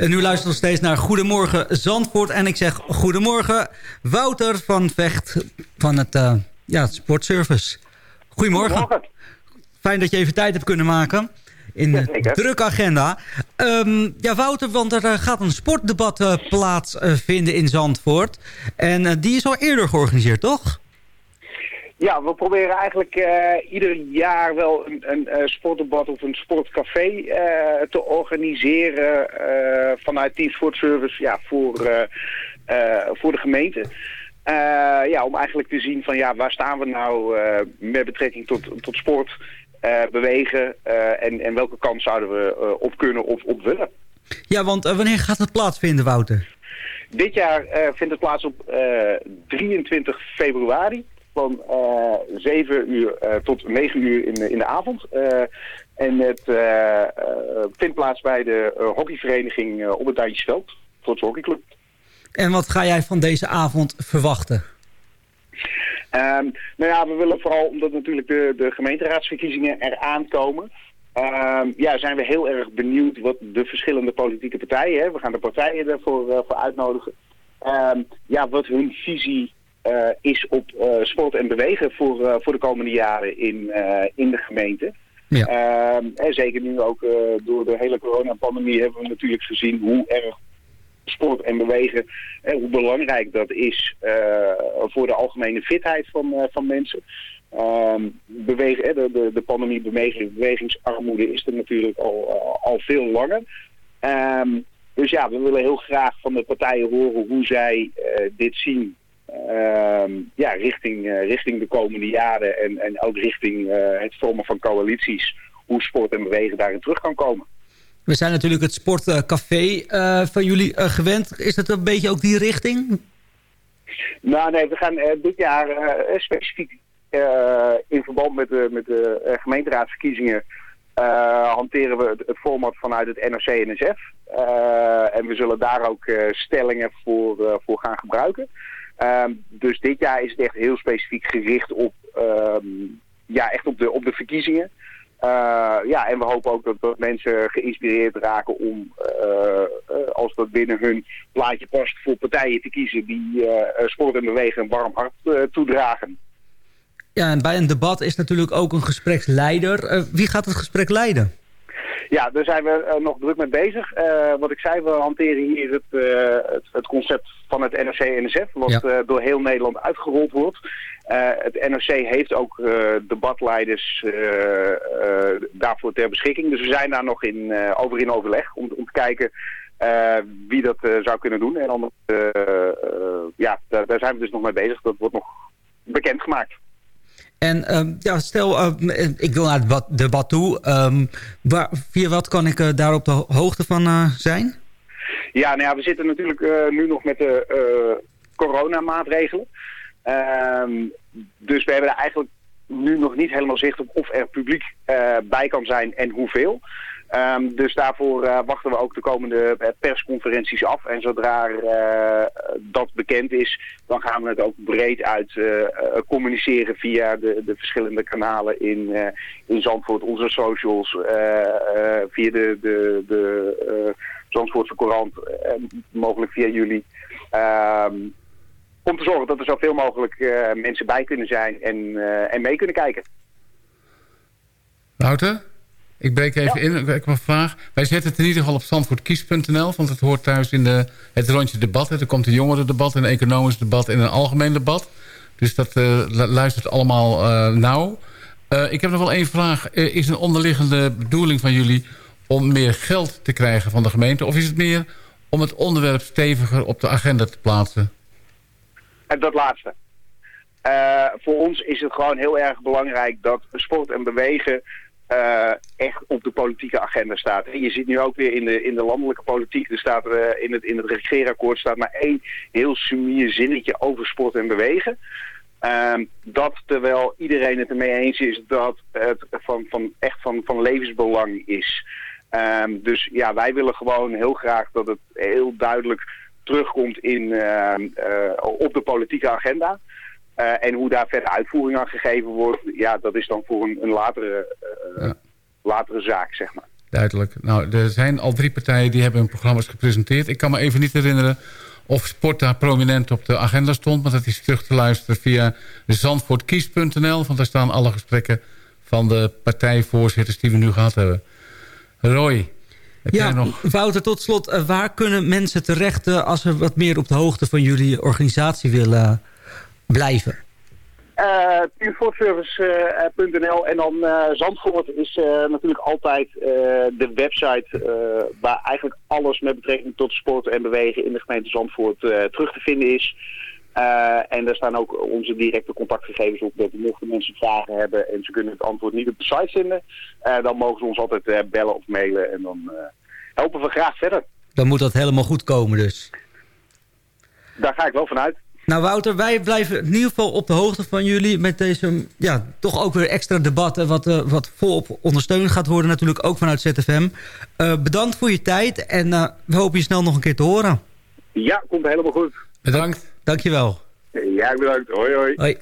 En nu luistert nog steeds naar Goedemorgen Zandvoort. En ik zeg goedemorgen Wouter van Vecht van het uh, ja, Sportservice. Goedemorgen. goedemorgen. Fijn dat je even tijd hebt kunnen maken in de drukke agenda. Um, ja, Wouter, want er gaat een sportdebat uh, plaatsvinden in Zandvoort. En die is al eerder georganiseerd, toch? Ja, we proberen eigenlijk uh, ieder jaar wel een, een uh, sportdebat of een sportcafé uh, te organiseren vanuit Team Sport Service ja, voor, voor de gemeente. ja, om eigenlijk te zien van ja, waar staan we nou met betrekking tot, tot sport, bewegen en, en welke kant zouden we op kunnen of op willen. Ja, want wanneer gaat het plaatsvinden, Wouter? Dit jaar vindt het plaats op 23 februari van uh, eh, 7 uur uh, tot 9 uur in, in de avond. Uh, en het vindt plaats bij de hockeyvereniging op het Duintjesveld, Trotse Hockeyclub. En wat ga jij van deze avond verwachten? Um, nou ja, we willen vooral, omdat natuurlijk de, de gemeenteraadsverkiezingen eraan komen... Um, ja, zijn we heel erg benieuwd wat de verschillende politieke partijen... Hè, we gaan de partijen ervoor voor uitnodigen... Um, ja, wat hun visie is op uh, sport en bewegen voor, uh, voor de komende jaren in, in de gemeente. Ja. Ehm, en zeker nu ook door de hele coronapandemie hebben we natuurlijk gezien hoe erg sport en bewegen, hoe belangrijk dat is voor de algemene fitheid van, van mensen. Um, bewegen, de, de, de pandemie beweging, bewegingsarmoede is er natuurlijk al, al veel langer. Um, dus ja, we willen heel graag van de partijen horen hoe zij dit zien Ehm, ja, richting, uh, richting de komende jaren en, en ook richting uh, het vormen van coalities, hoe sport en bewegen daarin terug kan komen. We zijn natuurlijk het sportcafé uh, van jullie gewend. Is dat een beetje ook die richting? Nou nee, we gaan dit jaar specifiek in verband met de, met de gemeenteraadsverkiezingen hanteren we het, format vanuit het NRC-NSF. en we zullen daar ook stellingen voor, voor gaan gebruiken. Um, dus dit jaar is het echt heel specifiek gericht op, um, ja, echt op, de, op de verkiezingen. Uh, ja, en we hopen ook dat, dat mensen geïnspireerd raken om, uh, uh, als dat binnen hun plaatje past, voor partijen te kiezen die sport en bewegen een warm hart toedragen. Ja, en bij een debat is natuurlijk ook een gespreksleider. wie gaat het gesprek leiden? Ja, daar zijn we uh, nog druk mee bezig. Uh, wat ik zei, we hanteren hier het, uh, het, het, concept van het NRC-NSF, wat door heel Nederland uitgerold wordt. het NRC heeft ook debatleiders daarvoor ter beschikking. Dus we zijn daar nog in, over in overleg om, om te kijken wie dat zou kunnen doen. En dan, ja, daar, daar zijn we dus nog mee bezig. Dat wordt nog bekendgemaakt. En ehm, ja, stel, uh, ik wil naar het debat toe. Waar, via wat kan ik uh, daar op de hoogte van uh, zijn? Ja, nou ja, we zitten natuurlijk nu nog met de coronamaatregelen. Um, dus we hebben er eigenlijk nu nog niet helemaal zicht op of er publiek bij kan zijn en hoeveel. Um, dus daarvoor uh, wachten we ook de komende uh, persconferenties af. En zodra uh, dat bekend is, dan gaan we het ook breed uit communiceren via de, de, verschillende kanalen in, in Zandvoort. Onze socials, via de, de, de Zandvoortse Courant, mogelijk via jullie. Um, om te zorgen dat er zoveel mogelijk mensen bij kunnen zijn en, en mee kunnen kijken. Wouter? Ik breek even in. Ik heb een vraag. Wij zetten het in ieder geval op standvoortkies.nl. Want het hoort thuis in de, het rondje debat. Er komt een jongerendebat, een economisch debat en een algemeen debat. Dus dat uh, luistert allemaal uh, nauw. Uh, ik heb nog wel één vraag. is een onderliggende bedoeling van jullie om meer geld te krijgen van de gemeente? Of is het meer om het onderwerp steviger op de agenda te plaatsen? En dat laatste. voor ons is het gewoon heel erg belangrijk dat sport en bewegen uh, echt op de politieke agenda staat. En je ziet nu ook weer in de, in de landelijke politiek, er staat uh, in, het, in het regeerakkoord staat maar één heel sumier zinnetje over sport en bewegen. Um, dat terwijl iedereen het ermee eens is dat het van, van, echt van, van levensbelang is. Um, dus ja, wij willen gewoon heel graag dat het heel duidelijk terugkomt in, uh, op de politieke agenda. Uh, en hoe daar verder uitvoering aan gegeven wordt, ja, dat is dan voor een, een latere, uh, ja. latere zaak, zeg maar. Duidelijk. Nou, er zijn al drie partijen die hebben hun programma's gepresenteerd. Ik kan me even niet herinneren of sport daar prominent op de agenda stond. Maar dat is terug te luisteren via zandvoortkies.nl. Want daar staan alle gesprekken van de partijvoorzitters die we nu gehad hebben. Roy, heb ja, jij nog... Wouter, tot slot. eh, waar kunnen mensen terecht eh, als ze wat meer op de hoogte van jullie organisatie willen eh, blijven? Uh, en dan uh, Zandvoort is uh, natuurlijk altijd de website waar eigenlijk alles met betrekking tot sport en bewegen in de gemeente Zandvoort terug te vinden is. en daar staan ook onze directe contactgegevens op. Dat mochten mensen vragen hebben en ze kunnen het antwoord niet op de site vinden, dan mogen ze ons altijd bellen of mailen en dan helpen we graag verder. Dan moet dat helemaal goed komen dus. Daar ga ik wel vanuit. Nou Wouter, wij blijven in ieder geval op de hoogte van jullie... met deze, ja, toch ook weer extra debatten... wat, uh, wat volop ondersteund gaat worden, natuurlijk ook vanuit ZFM. Uh, bedankt voor je tijd en uh, we hopen je snel nog een keer te horen. Ja, komt helemaal goed. Bedankt. Dankjewel. Ja, bedankt. Hoi, hoi. Hoi.